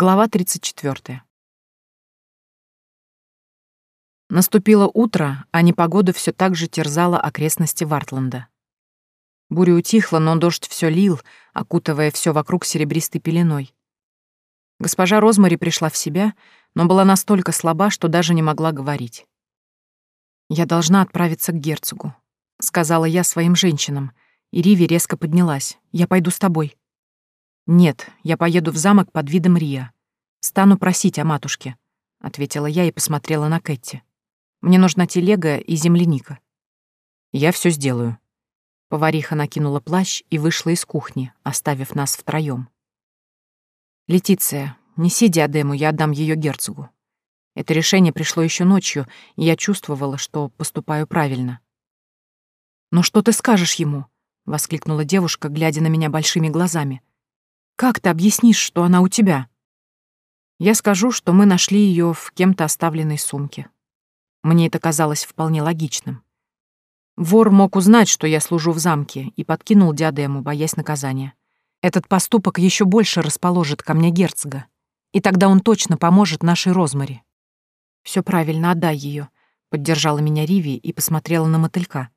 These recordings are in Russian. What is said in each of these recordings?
Глава 34. Наступило утро, а непогода все так же терзала окрестности Вартланда. Буря утихла, но дождь все лил, окутывая все вокруг серебристой пеленой. Госпожа Розмари пришла в себя, но была настолько слаба, что даже не могла говорить. «Я должна отправиться к герцогу», — сказала я своим женщинам, и Риви резко поднялась. «Я пойду с тобой». «Нет, я поеду в замок под видом Рия. Стану просить о матушке», — ответила я и посмотрела на Кэти. «Мне нужна телега и земляника». «Я все сделаю». Повариха накинула плащ и вышла из кухни, оставив нас втроём. «Летиция, неси диадему, я отдам ее герцогу». Это решение пришло еще ночью, и я чувствовала, что поступаю правильно. «Но что ты скажешь ему?» — воскликнула девушка, глядя на меня большими глазами. Как ты объяснишь, что она у тебя? Я скажу, что мы нашли ее в кем-то оставленной сумке. Мне это казалось вполне логичным. Вор мог узнать, что я служу в замке, и подкинул диадему, боясь наказания. Этот поступок еще больше расположит ко мне герцога, и тогда он точно поможет нашей Розмари. Все правильно, отдай ее, поддержала меня Риви и посмотрела на мотылька.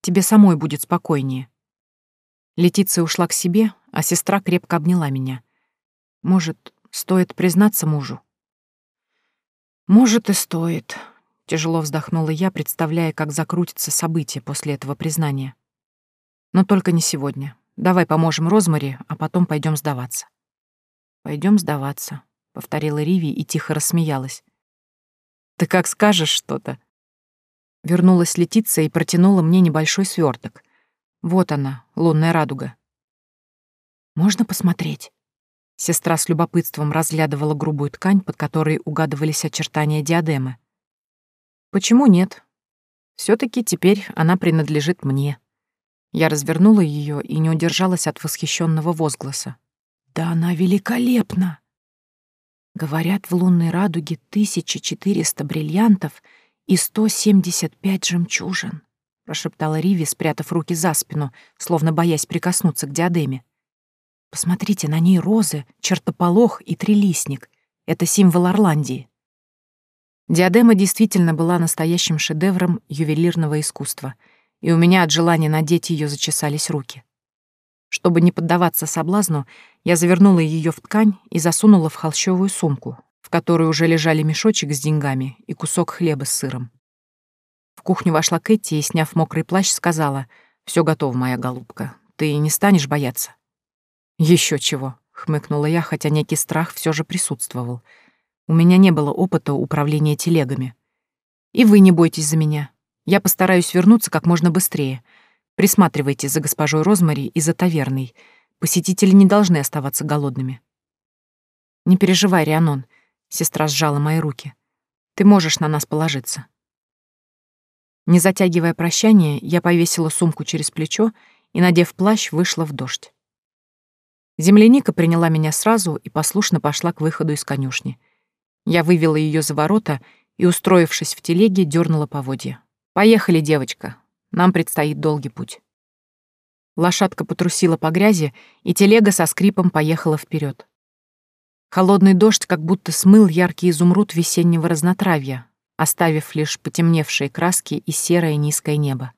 Тебе самой будет спокойнее. Летиция ушла к себе, а сестра крепко обняла меня. Может, стоит признаться мужу? Может, и стоит. Тяжело вздохнула я, представляя, как закрутится событие после этого признания. Но только не сегодня. Давай поможем Розмари, а потом пойдем сдаваться. Пойдем сдаваться, повторила Риви и тихо рассмеялась. Ты как скажешь что-то. Вернулась Летиция и протянула мне небольшой сверток. Вот она, лунная радуга. Можно посмотреть? Сестра с любопытством разглядывала грубую ткань, под которой угадывались очертания диадемы. Почему нет? все таки теперь она принадлежит мне. Я развернула ее и не удержалась от восхищенного возгласа. Да она великолепна! Говорят, в лунной радуге 1400 бриллиантов и 175 жемчужин, прошептала Риви, спрятав руки за спину, словно боясь прикоснуться к диадеме. Посмотрите, на ней розы, чертополох и трилистник. Это символ Орландии. Диадема действительно была настоящим шедевром ювелирного искусства, и у меня от желания надеть ее зачесались руки. Чтобы не поддаваться соблазну, я завернула ее в ткань и засунула в холщовую сумку, в которой уже лежали мешочек с деньгами и кусок хлеба с сыром. В кухню вошла Кэти и, сняв мокрый плащ, сказала, «Все готово, моя голубка. Ты не станешь бояться?» Еще чего, хмыкнула я, хотя некий страх все же присутствовал. У меня не было опыта управления телегами. И вы не бойтесь за меня. Я постараюсь вернуться как можно быстрее. Присматривайте за госпожой Розмари и за таверной. Посетители не должны оставаться голодными. Не переживай, Рианон, сестра сжала мои руки. Ты можешь на нас положиться. Не затягивая прощание, я повесила сумку через плечо и, надев плащ, вышла в дождь. Земляника приняла меня сразу и послушно пошла к выходу из конюшни. Я вывела ее за ворота и, устроившись в телеге, дернула поводья. «Поехали, девочка. Нам предстоит долгий путь». Лошадка потрусила по грязи, и телега со скрипом поехала вперед. Холодный дождь как будто смыл яркий изумруд весеннего разнотравья, оставив лишь потемневшие краски и серое низкое небо.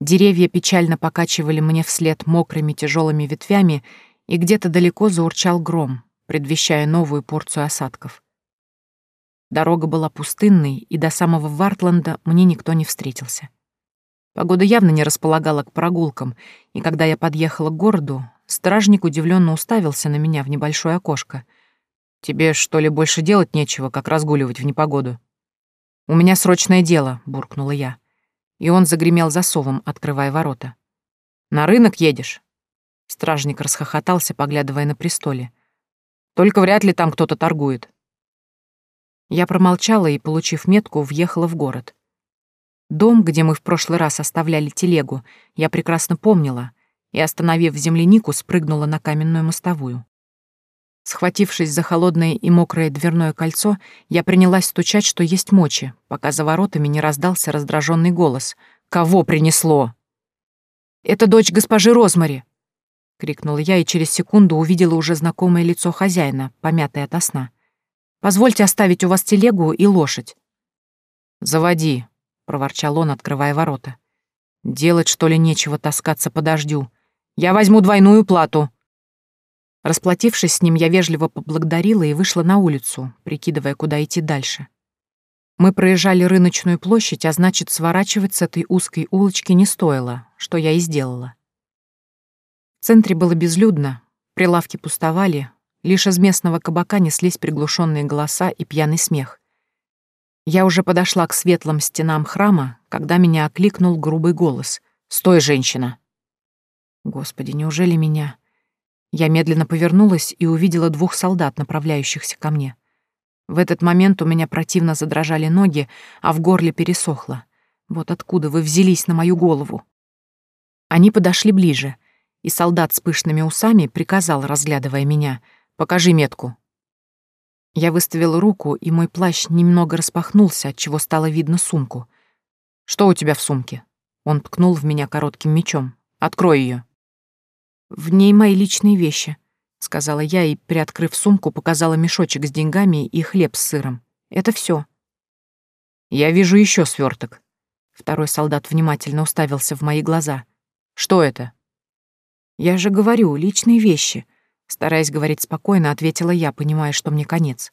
Деревья печально покачивали мне вслед мокрыми тяжелыми ветвями, и где-то далеко заурчал гром, предвещая новую порцию осадков. Дорога была пустынной, и до самого Вартланда мне никто не встретился. Погода явно не располагала к прогулкам, и когда я подъехала к городу, стражник удивленно уставился на меня в небольшое окошко. «Тебе, что ли, больше делать нечего, как разгуливать в непогоду?» «У меня срочное дело», — буркнула я. И он загремел засовом, открывая ворота. «На рынок едешь?» Стражник расхохотался, поглядывая на престоле. «Только вряд ли там кто-то торгует». Я промолчала и, получив метку, въехала в город. Дом, где мы в прошлый раз оставляли телегу, я прекрасно помнила и, остановив землянику, спрыгнула на каменную мостовую. Схватившись за холодное и мокрое дверное кольцо, я принялась стучать, что есть мочи, пока за воротами не раздался раздраженный голос. «Кого принесло?» «Это дочь госпожи Розмари!» Крикнула я и через секунду увидела уже знакомое лицо хозяина, помятое ото сна. «Позвольте оставить у вас телегу и лошадь». «Заводи», — проворчал он, открывая ворота. «Делать, что ли, нечего таскаться по дождю. Я возьму двойную плату». Расплатившись с ним, я вежливо поблагодарила и вышла на улицу, прикидывая, куда идти дальше. Мы проезжали рыночную площадь, а значит, сворачивать с этой узкой улочки не стоило, что я и сделала. Центре было безлюдно, прилавки пустовали, лишь из местного кабака неслись приглушенные голоса и пьяный смех. Я уже подошла к светлым стенам храма, когда меня окликнул грубый голос. «Стой, женщина!» Господи, неужели меня? Я медленно повернулась и увидела двух солдат, направляющихся ко мне. В этот момент у меня противно задрожали ноги, а в горле пересохло. Вот откуда вы взялись на мою голову? Они подошли ближе, и солдат с пышными усами приказал, разглядывая меня, «Покажи метку». Я выставила руку, и мой плащ немного распахнулся, отчего стало видно сумку. «Что у тебя в сумке?» Он ткнул в меня коротким мечом. «Открой ее. «В ней мои личные вещи», — сказала я и, приоткрыв сумку, показала мешочек с деньгами и хлеб с сыром. «Это все. «Я вижу еще сверток. Второй солдат внимательно уставился в мои глаза. «Что это?» «Я же говорю, личные вещи», — стараясь говорить спокойно, ответила я, понимая, что мне конец.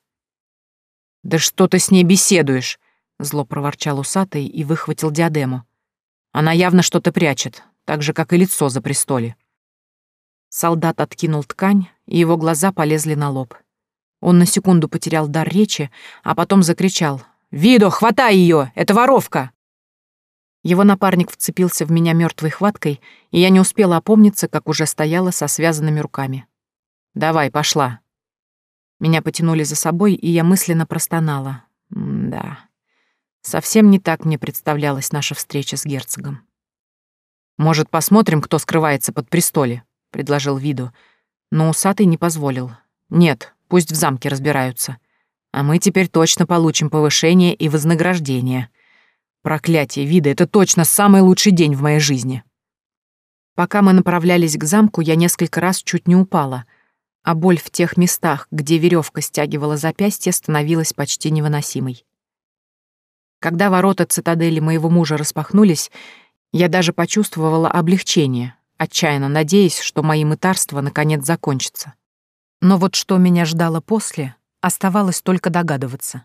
«Да что ты с ней беседуешь?» — зло проворчал усатый и выхватил диадему. «Она явно что-то прячет, так же, как и лицо за престоле». Солдат откинул ткань, и его глаза полезли на лоб. Он на секунду потерял дар речи, а потом закричал. «Видо, хватай ее! Это воровка!» Его напарник вцепился в меня мертвой хваткой, и я не успела опомниться, как уже стояла со связанными руками. «Давай, пошла». Меня потянули за собой, и я мысленно простонала. Да, совсем не так мне представлялась наша встреча с герцогом. «Может, посмотрим, кто скрывается под престоле?» — предложил Виду. Но усатый не позволил. «Нет, пусть в замке разбираются. А мы теперь точно получим повышение и вознаграждение. Проклятие, Вида, это точно самый лучший день в моей жизни». Пока мы направлялись к замку, я несколько раз чуть не упала, а боль в тех местах, где веревка стягивала запястье, становилась почти невыносимой. Когда ворота цитадели моего мужа распахнулись, я даже почувствовала облегчение, отчаянно надеясь, что мои мытарства наконец закончатся. Но вот что меня ждало после, оставалось только догадываться.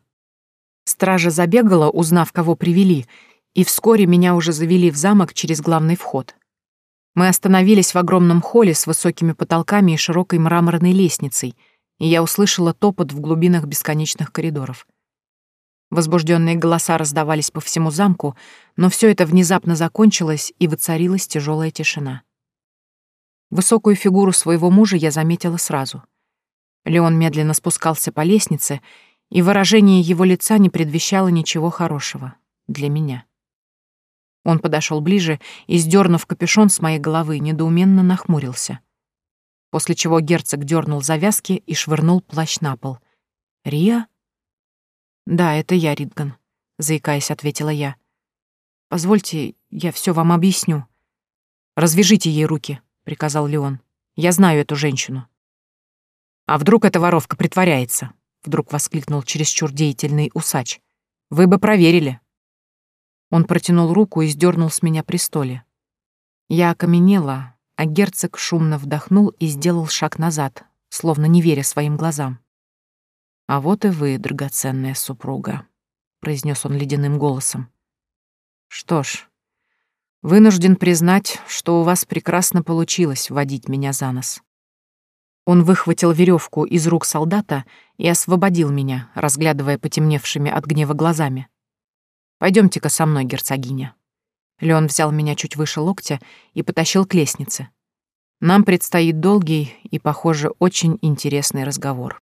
Стража забегала, узнав, кого привели, и вскоре меня уже завели в замок через главный вход. Мы остановились в огромном холле с высокими потолками и широкой мраморной лестницей, и я услышала топот в глубинах бесконечных коридоров. Возбужденные голоса раздавались по всему замку, но все это внезапно закончилось, и воцарилась тяжелая тишина. Высокую фигуру своего мужа я заметила сразу. Леон медленно спускался по лестнице, и выражение его лица не предвещало ничего хорошего для меня. Он подошел ближе и, сдернув капюшон с моей головы, недоуменно нахмурился. После чего герцог дернул завязки и швырнул плащ на пол. «Риа?» «Да, это я, Ридган», — заикаясь, ответила я. «Позвольте, я все вам объясню. Развяжите ей руки», — приказал Леон. «Я знаю эту женщину». «А вдруг эта воровка притворяется?» — вдруг воскликнул чересчур деятельный усач. «Вы бы проверили». Он протянул руку и сдернул с меня престоле. Я окаменела, а герцог шумно вдохнул и сделал шаг назад, словно не веря своим глазам. «А вот и вы, драгоценная супруга», — произнес он ледяным голосом. «Что ж, Вынужден признать, что у вас прекрасно получилось водить меня за нос. Он выхватил веревку из рук солдата и освободил меня, разглядывая потемневшими от гнева глазами. пойдемте ка со мной, герцогиня». Леон взял меня чуть выше локтя и потащил к лестнице. Нам предстоит долгий и, похоже, очень интересный разговор.